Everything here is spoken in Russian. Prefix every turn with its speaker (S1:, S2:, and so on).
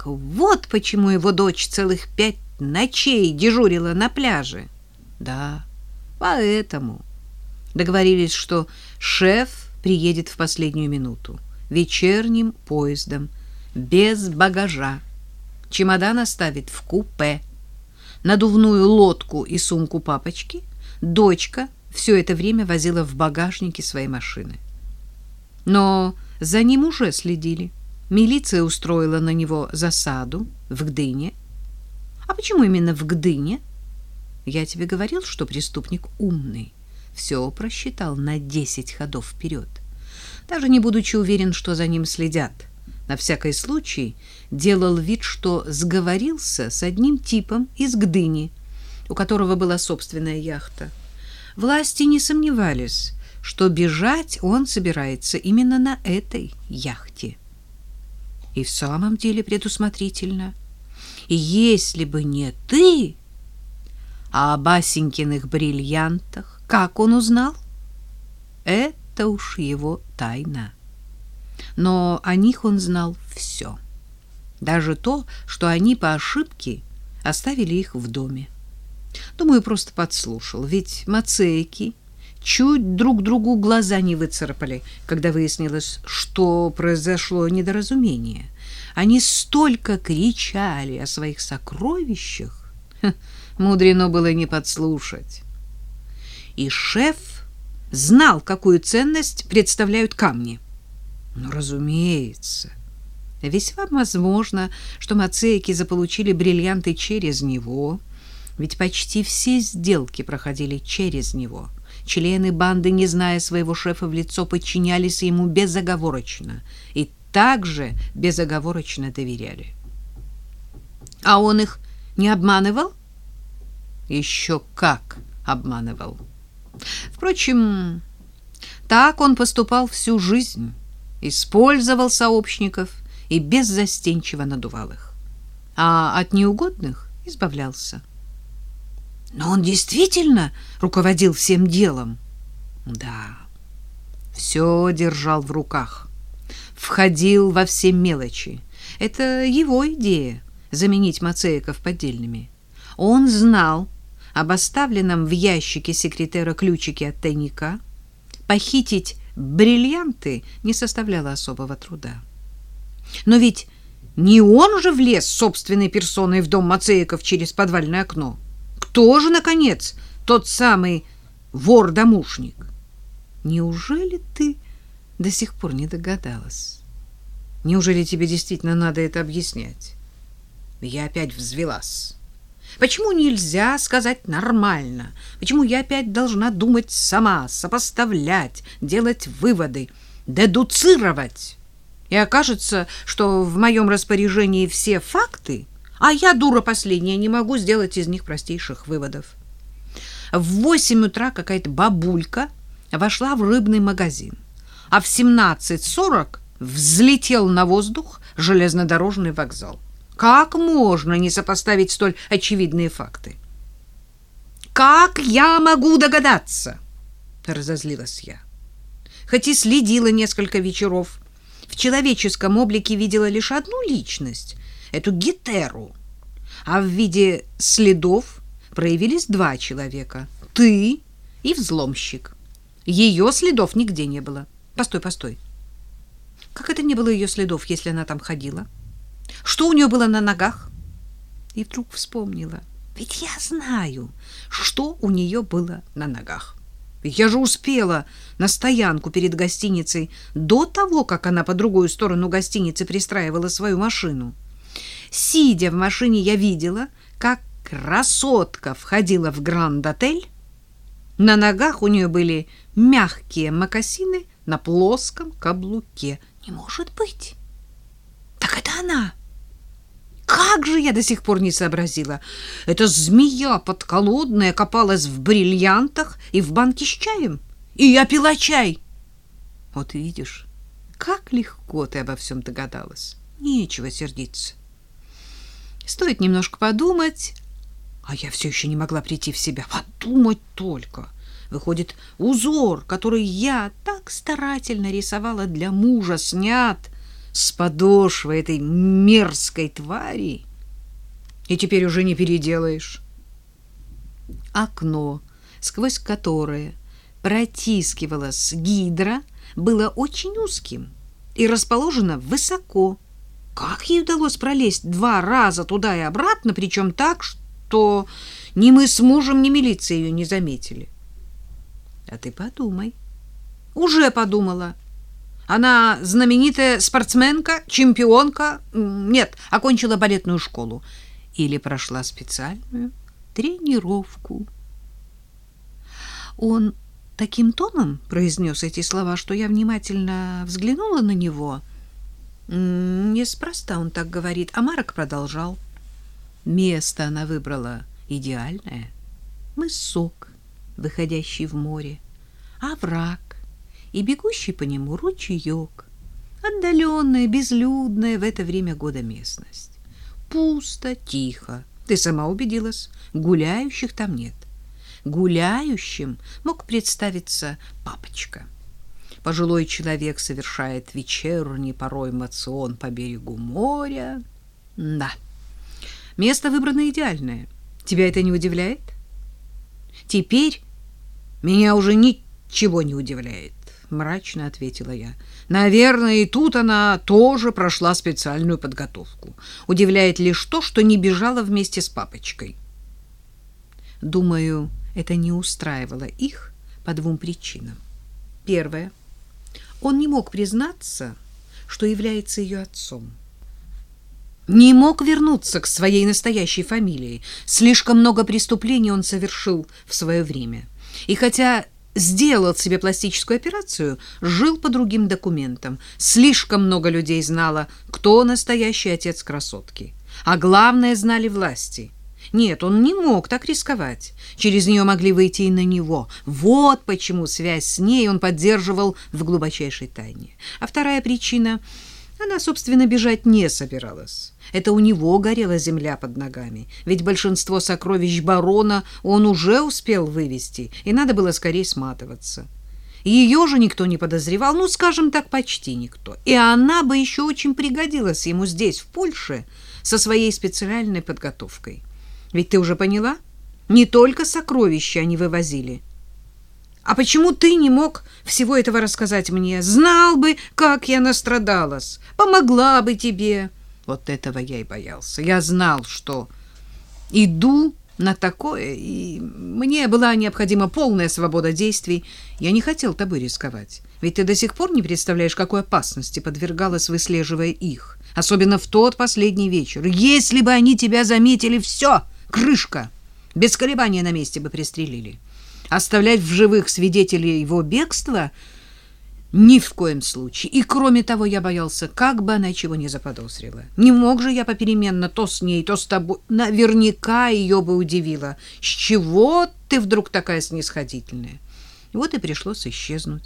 S1: Так вот почему его дочь целых пять ночей дежурила на пляже. Да, поэтому договорились, что шеф приедет в последнюю минуту вечерним поездом без багажа. Чемодан оставит в купе. Надувную лодку и сумку папочки дочка все это время возила в багажнике своей машины. Но за ним уже следили. Милиция устроила на него засаду в Гдыне. А почему именно в Гдыне? Я тебе говорил, что преступник умный. Все просчитал на десять ходов вперед. Даже не будучи уверен, что за ним следят. На всякий случай делал вид, что сговорился с одним типом из Гдыни, у которого была собственная яхта. Власти не сомневались, что бежать он собирается именно на этой яхте и в самом деле предусмотрительно. И если бы не ты, а о Басенькиных бриллиантах, как он узнал? Это уж его тайна. Но о них он знал все. Даже то, что они по ошибке оставили их в доме. Думаю, просто подслушал, ведь мацейки чуть друг другу глаза не выцарапали, когда выяснилось, что произошло недоразумение. Они столько кричали о своих сокровищах, Ха, мудрено было не подслушать. И шеф знал, какую ценность представляют камни. Ну, разумеется. Весьма возможно, что мацейки заполучили бриллианты через него, ведь почти все сделки проходили через него — Члены банды, не зная своего шефа в лицо, подчинялись ему безоговорочно и также безоговорочно доверяли. А он их не обманывал? Еще как обманывал. Впрочем, так он поступал всю жизнь, использовал сообщников и беззастенчиво надувал их, а от неугодных избавлялся. Но он действительно руководил всем делом. Да, все держал в руках, входил во все мелочи. Это его идея — заменить Мацеиков поддельными. Он знал об оставленном в ящике секретера ключике от тайника. Похитить бриллианты не составляло особого труда. Но ведь не он же влез собственной персоной в дом Мацеиков через подвальное окно. Кто же, наконец, тот самый вор-домушник? Неужели ты до сих пор не догадалась? Неужели тебе действительно надо это объяснять? Я опять взвелась. Почему нельзя сказать нормально? Почему я опять должна думать сама, сопоставлять, делать выводы, дедуцировать? И окажется, что в моем распоряжении все факты, а я, дура последняя, не могу сделать из них простейших выводов. В восемь утра какая-то бабулька вошла в рыбный магазин, а в 17.40 взлетел на воздух железнодорожный вокзал. Как можно не сопоставить столь очевидные факты? Как я могу догадаться? разозлилась я. Хоть и следила несколько вечеров, в человеческом облике видела лишь одну личность эту гетеру. А в виде следов проявились два человека. Ты и взломщик. Ее следов нигде не было. Постой, постой. Как это не было ее следов, если она там ходила? Что у нее было на ногах? И вдруг вспомнила. Ведь я знаю, что у нее было на ногах. Я же успела на стоянку перед гостиницей до того, как она по другую сторону гостиницы пристраивала свою машину. Сидя в машине, я видела, как красотка входила в Гранд-отель. На ногах у нее были мягкие мокасины на плоском каблуке. Не может быть. Так это она. Как же я до сих пор не сообразила. Эта змея подколодная копалась в бриллиантах и в банке с чаем. И я пила чай. Вот видишь, как легко ты обо всем догадалась. Нечего сердиться. Стоит немножко подумать, а я все еще не могла прийти в себя. Подумать только. Выходит, узор, который я так старательно рисовала для мужа, снят с подошвы этой мерзкой твари, и теперь уже не переделаешь. Окно, сквозь которое протискивалась гидра, было очень узким и расположено высоко. Как ей удалось пролезть два раза туда и обратно, причем так, что ни мы с мужем, ни милиция ее не заметили? А ты подумай. Уже подумала. Она знаменитая спортсменка, чемпионка. Нет, окончила балетную школу. Или прошла специальную тренировку. Он таким тоном произнес эти слова, что я внимательно взглянула на него. Неспроста он так говорит, а Марок продолжал. Место она выбрала идеальное. Мысок, выходящий в море, овраг, и бегущий по нему ручеек. Отдаленная, безлюдная в это время года местность. Пусто, тихо. Ты сама убедилась, гуляющих там нет. Гуляющим мог представиться папочка. Пожилой человек совершает вечерний порой мацион по берегу моря. Да, место выбрано идеальное. Тебя это не удивляет? Теперь меня уже ничего не удивляет мрачно ответила я. Наверное, и тут она тоже прошла специальную подготовку. Удивляет лишь то, что не бежала вместе с папочкой. Думаю, это не устраивало их по двум причинам. Первое. Он не мог признаться, что является ее отцом. Не мог вернуться к своей настоящей фамилии. Слишком много преступлений он совершил в свое время. И хотя сделал себе пластическую операцию, жил по другим документам. Слишком много людей знало, кто настоящий отец красотки. А главное, знали власти. Нет, он не мог так рисковать. Через нее могли выйти и на него. Вот почему связь с ней он поддерживал в глубочайшей тайне. А вторая причина — она, собственно, бежать не собиралась. Это у него горела земля под ногами, ведь большинство сокровищ барона он уже успел вывести, и надо было скорее сматываться. Ее же никто не подозревал, ну, скажем так, почти никто. И она бы еще очень пригодилась ему здесь, в Польше, со своей специальной подготовкой. Ведь ты уже поняла? Не только сокровища они вывозили. А почему ты не мог всего этого рассказать мне? Знал бы, как я настрадалась, помогла бы тебе. Вот этого я и боялся. Я знал, что иду на такое, и мне была необходима полная свобода действий. Я не хотел тобой рисковать. Ведь ты до сих пор не представляешь, какой опасности подвергалась, выслеживая их. Особенно в тот последний вечер. Если бы они тебя заметили, все, крышка. Без колебания на месте бы пристрелили. Оставлять в живых свидетелей его бегства ни в коем случае. И кроме того, я боялся, как бы она чего не заподозрила. Не мог же я попеременно то с ней, то с тобой. Наверняка ее бы удивило. С чего ты вдруг такая снисходительная? Вот и пришлось исчезнуть.